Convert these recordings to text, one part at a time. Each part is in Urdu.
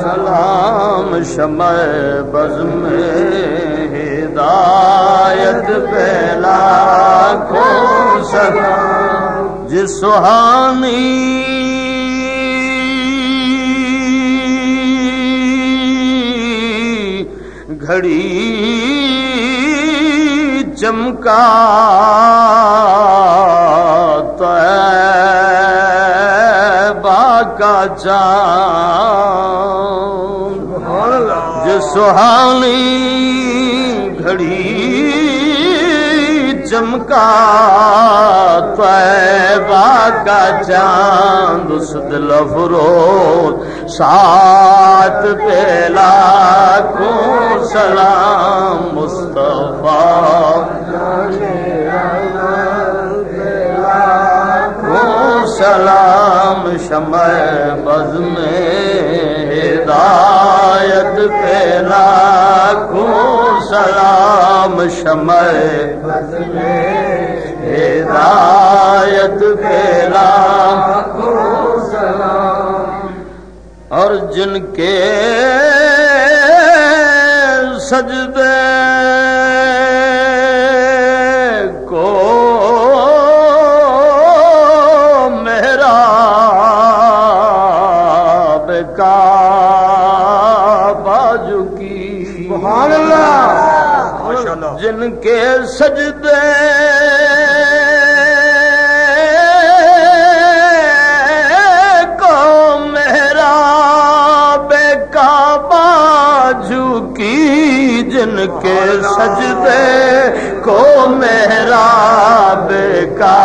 سلام شمع بز میں ہدایت پہلا کو سلام جس سہانی گھڑی چمکا کا جو سہانی گھڑی چمکا کا چاند اس دل فروز سات پیلا کو سلام مصطفیٰ۔ کو سلام شمع بز میں ہدایت پیلا کو سلام شمع بز میں ہدایت پیلا کو سلام اور جن کے سجدے کے سجدے کی جن کے سجدے۔ کو میرا بے کا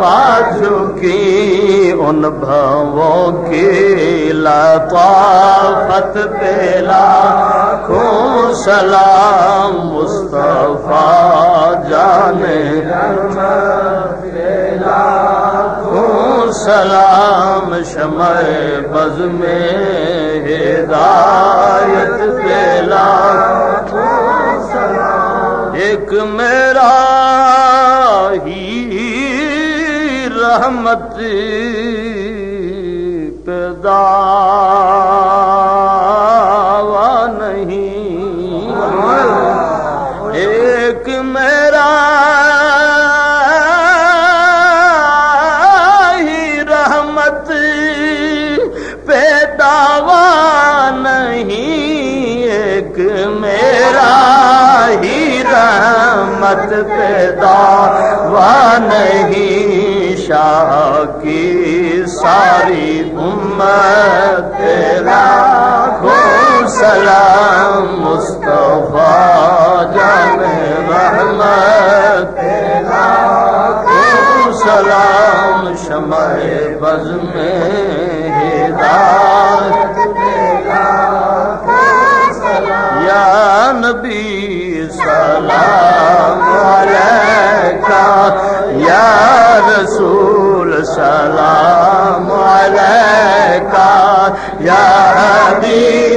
بازو کی ان بھووں کی لطافت پیلا کو سلام مصطفیٰ جانے کو سلام شمع بز میں ہدایت پیلا ایک میرا ہی رحمت پیدا نہیں۔ ایک میرا ہی رحمت پیداوا نہیں۔ ایک میرا ہی رحمت پیدا وا نہیں۔ شاہ کی ساری امت تیرا کو سلام، مصطفیٰ جان رحمت تیرا کو سلام، شمع بز میں ہدایت یا نبی حبیب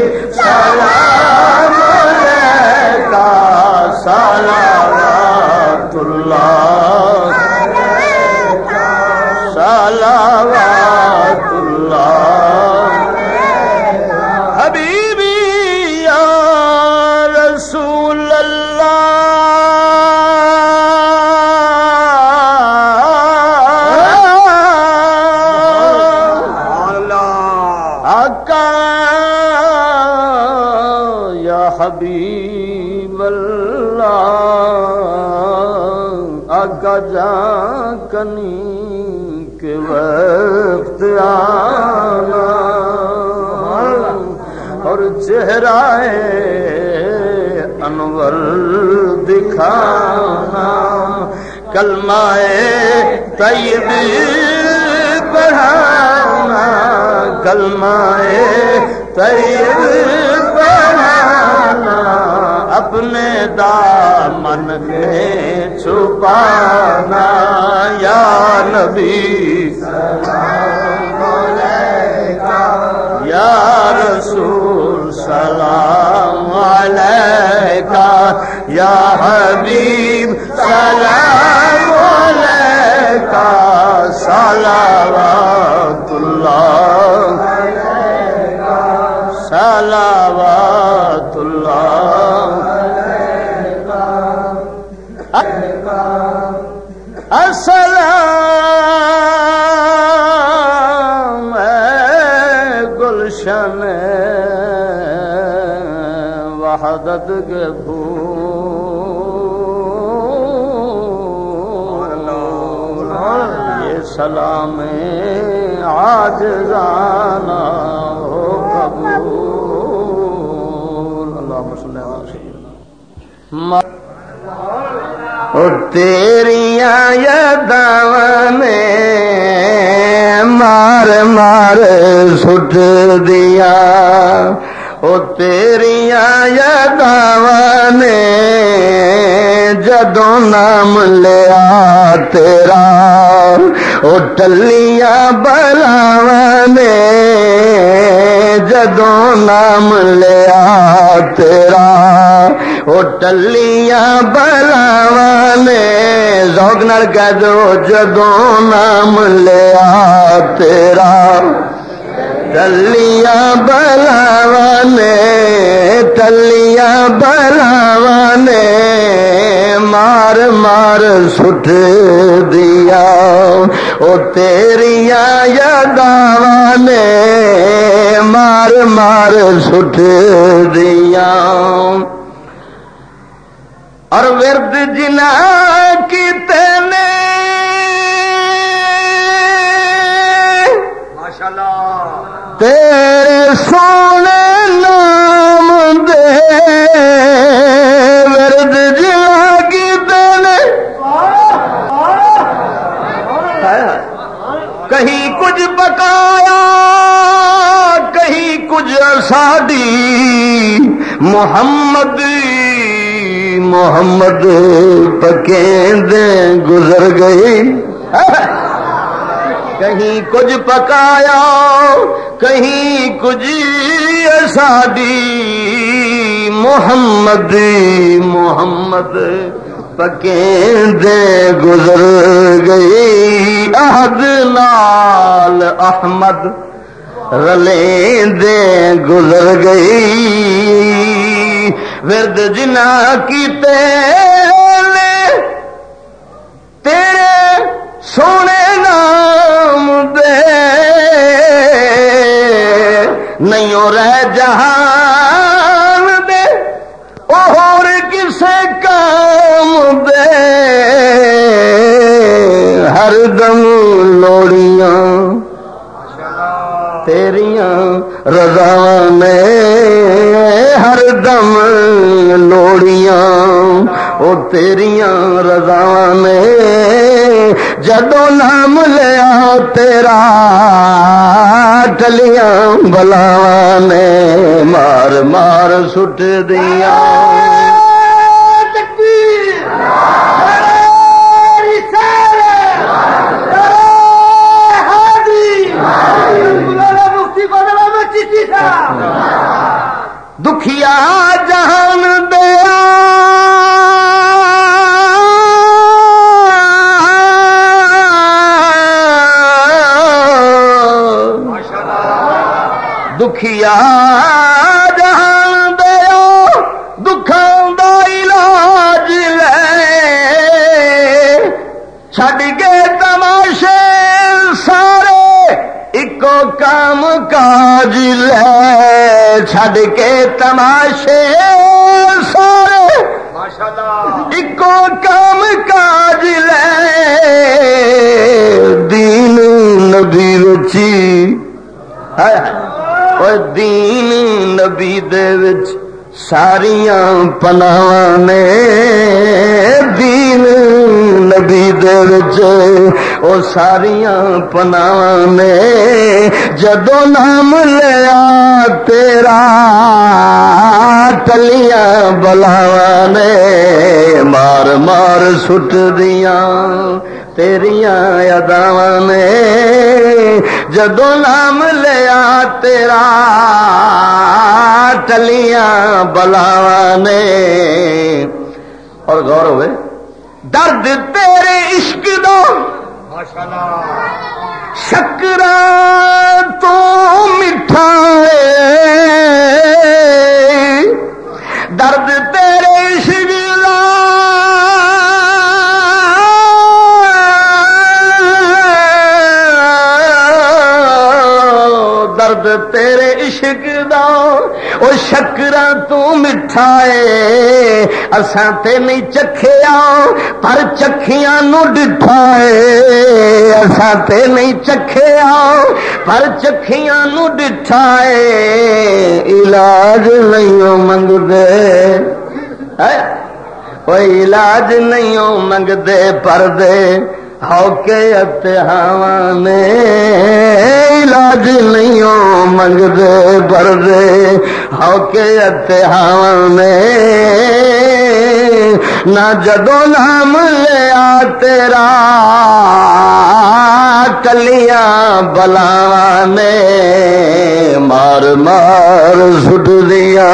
اللہ آقا جا کنی کے وقت آنا۔ اور چہرہ انور دکھانا۔ کلمائے طیب پڑھانا۔ کلمائے طیب پڑھانا۔ اپنے دامن میں چھپانا، یا نبی۔ یا رسول سلام علیکہ، یا حبیب سلام علیکہ، صلوات اللہ صلوات اللہ۔ السلام گلشن وحدت کے پھول یہ سلام آج جانا ہو قبول۔ اللہ مسلم تیریاں یاداں نے مار مار سٹ دیا او تیریاں یاداں نے جدوں نام لیا تیرا، او ٹلیاں بلاواں نے، جدوں نام لیا تیرا وہ ٹلیاں بلاوا نے زوگ نال کہہ دو، جدوں نام لیا تیرا، ٹلیاں بلاوا نے، ٹلیاں بلاوا نے مار مار سٹ دیا۔ او تیریاں یاداں نے مار مار سٹ دیا۔ اور ورد جنا کی تینے تیرے سونے نام دے کچھ پکایا کہیں کچھ ساڈی محمد محمد پکیندے گزر گئی کہیں کچھ پکایا، کہیں کچھ ساڈی محمد محمد دے گزر گئی۔ عہد لال احمد رلیں دے گزر گئی۔ ورد جنا کی ہر دم لوڑیاں تیریاں رضا میں ہر دم لوڑیاں وہ تیریاں رضا میں جدو نام لیا تیرا ٹلیاں بلاوا نے مار مار سٹ دیا دکھیا جہان دیا۔ دکھیا جہان دیا، دکھان دا علاج لے۔ چھڈ کے تماشے سارے ایکو کام کاج لے۔ چھڈ کے تماشے سارے ایکو کام کاج لے۔ دین نبی رچی۔ دین نبی دے وچ ساریاں پناہ نے۔ او ساریاں پناہ نے جدو نام لیا تیرا، ٹلیاں بلاوا نے مار مار سٹ دیاں تیریاں یاداں نے جدو نام لیا تیرا، ٹلیاں بلاوا نے اور غور ہوئے درد تیرے عشق دو شکر تو میٹھا درد تیرے عشق دا۔ درد تیرے عشق او شکرا تو مٹھائے اساں تے نہیں چکھیا پر چکھیاں نو ڈٹھائے اساں تے نہیں چکھیا پر چکھیاں نو ڈٹھائے علاج نہیں منگ دے کوئی علاج نہیں منگ دے پر دے ہو کے اتہاوا نے علاج نہیں منگ دے پر دے ہو کے نہ جدو نام لیا تیرا، کلیاں بلا نے مار مار سٹ دیا